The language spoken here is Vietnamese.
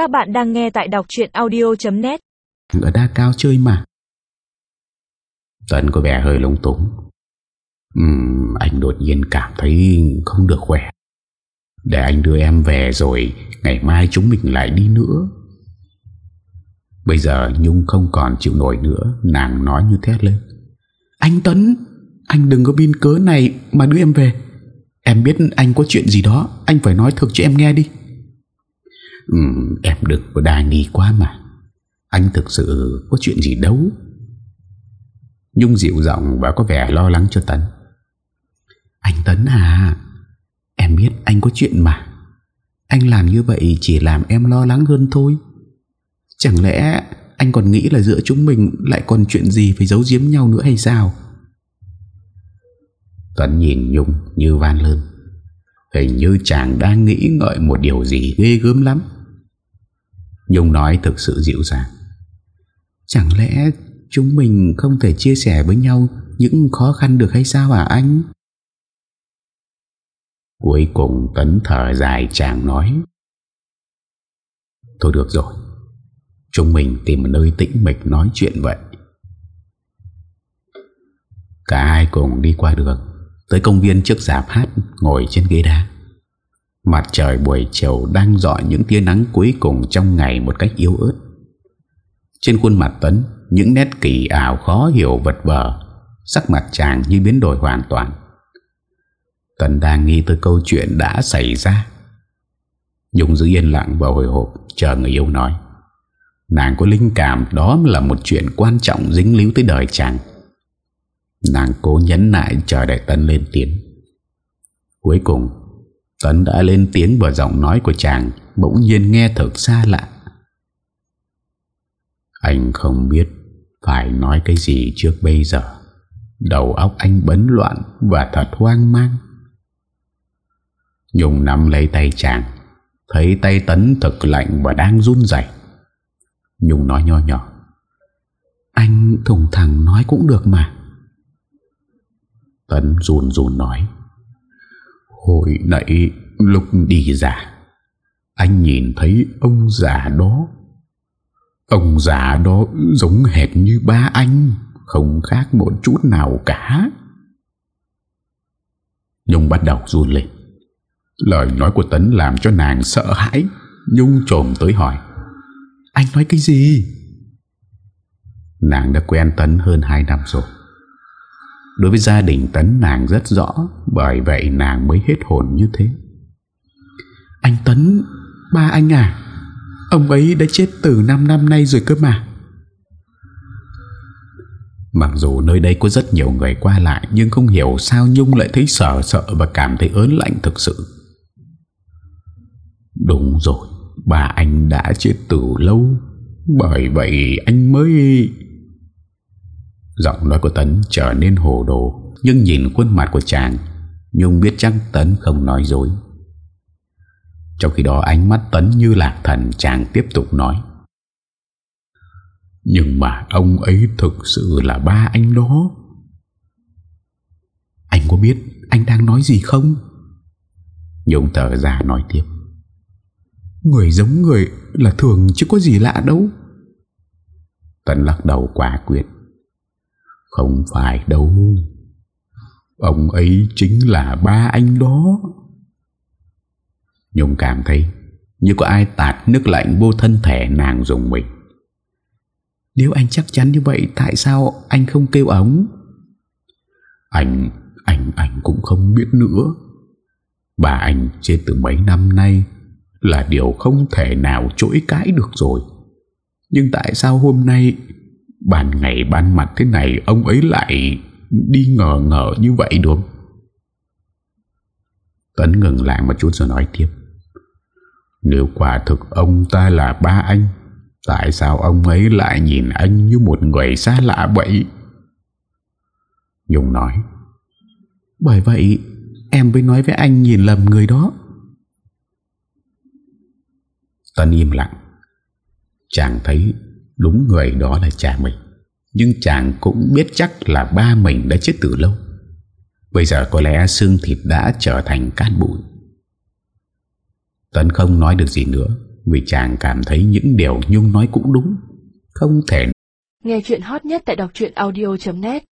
Các bạn đang nghe tại đọc chuyện audio.net Ở đa cao chơi mà. Tuấn có vẻ hơi lúng túng. Uhm, Anh đột nhiên cảm thấy không được khỏe. Để anh đưa em về rồi Ngày mai chúng mình lại đi nữa. Bây giờ Nhung không còn chịu nổi nữa Nàng nói như thét lên. Anh Tuấn, Anh đừng có bin cớ này mà đưa em về. Em biết anh có chuyện gì đó Anh phải nói thực cho em nghe đi ừ, Em đừng có đa nghi quá mà. Anh thực sự có chuyện gì đâu? Nhung dịu giọng và có vẻ lo lắng cho Tấn. Anh Tấn à Em biết anh có chuyện mà. Anh làm như vậy chỉ làm em lo lắng hơn thôi. Chẳng lẽ anh còn nghĩ là giữa chúng mình lại còn chuyện gì phải giấu giếm nhau nữa hay sao? Tuấn nhìn Nhung như van lơn. Hình như chàng đang nghĩ ngợi một điều gì ghê gớm lắm. Nhung nói thực sự dịu dàng. Chẳng lẽ chúng mình không thể chia sẻ với nhau những khó khăn được hay sao hả anh? Cuối cùng Tấn thở dài chàng nói. Thôi được rồi. Chúng mình tìm một nơi tĩnh mịch nói chuyện vậy. Cả hai cùng đi qua đường, Tới công viên trước giạp hát Ngồi trên ghế đá. Mặt trời buổi chiều đang dọi những tia nắng cuối cùng trong ngày một cách yếu ớt. Trên khuôn mặt Tấn Những nét kỳ ảo khó hiểu vật vờ, Sắc mặt chàng như biến đổi hoàn toàn. Tấn đang nghĩ tới câu chuyện đã xảy ra. Dùng giữ yên lặng và hồi hộp, Chờ người yêu nói. Nàng có linh cảm, đó là một chuyện quan trọng dính líu tới đời chàng. Nàng cố nhấn lại chờ đợi Tân lên tiếng. Cuối cùng Tấn đã lên tiếng bởi giọng nói của chàng, Bỗng nhiên nghe thật xa lạ. Anh không biết Phải nói cái gì trước bây giờ. Đầu óc anh bấn loạn Và thật hoang mang. Nhung nắm lấy tay chàng, Thấy tay Tấn thật lạnh Và đang run dậy Nhung nói nho nhỏ, Anh thùng thẳng nói cũng được mà. Tấn run run nói Hồi nãy lúc đi ra Anh nhìn thấy ông già đó. Ông già đó giống hệt như ba anh, Không khác một chút nào cả. Nhung bắt đầu run lên. Lời nói của Tấn làm cho nàng sợ hãi. Nhung trồm tới hỏi, Anh nói cái gì? Nàng đã quen Tấn hơn 2 năm rồi. Đối với gia đình Tấn nàng rất rõ, Bởi vậy nàng mới hết hồn như thế. Anh Tấn, Ba anh à Ông ấy đã chết từ 5 năm nay rồi cơ mà. Mặc dù nơi đây có rất nhiều người qua lại, Nhưng không hiểu sao Nhung lại thấy sợ sợ Và cảm thấy ớn lạnh thực sự. Đúng rồi Bà anh đã chết từ lâu, Bởi vậy anh mới Giọng nói của Tấn trở nên hồ đồ, Nhưng nhìn khuôn mặt của chàng, Nhung biết chắc Tấn không nói dối. Trong khi đó, ánh mắt Tấn như lạc thần, Chàng tiếp tục nói. Nhưng mà ông ấy thực sự là ba anh đó. Anh có biết anh đang nói gì không? Nhung thở ra nói tiếp. Người giống người là thường chứ có gì lạ đâu. Tấn lắc đầu quả quyết không phải đâu. Ông ấy chính là ba anh đó. Nhung cảm thấy Như có ai tạt nước lạnh vô thân thể nàng dùng mình. Nếu anh chắc chắn như vậy, Tại sao anh không kêu ống? Anh Anh anh cũng không biết nữa. Bà anh chết từ mấy năm nay Là điều không thể nào chối cãi được rồi. Nhưng tại sao hôm nay Ban ngày ban mặt thế này Ông ấy lại đi ngờ ngờ như vậy được Tấn ngừng lại một chút rồi nói tiếp. Nếu quả thực ông ta là ba anh Tại sao ông ấy lại nhìn anh như một người xa lạ vậy? Nhung nói. Bởi vậy em mới nói với anh nhìn lầm người đó. Tân im lặng. Chàng thấy Đúng người đó là cha mình. Nhưng chàng cũng biết chắc là ba mình đã chết từ lâu. Bây giờ có lẽ xương thịt đã trở thành cát bụi. Tấn không nói được gì nữa, Vì chàng cảm thấy những điều Nhung nói cũng đúng, Không thể Nghe chuyện hot nhất tại đọc audio.net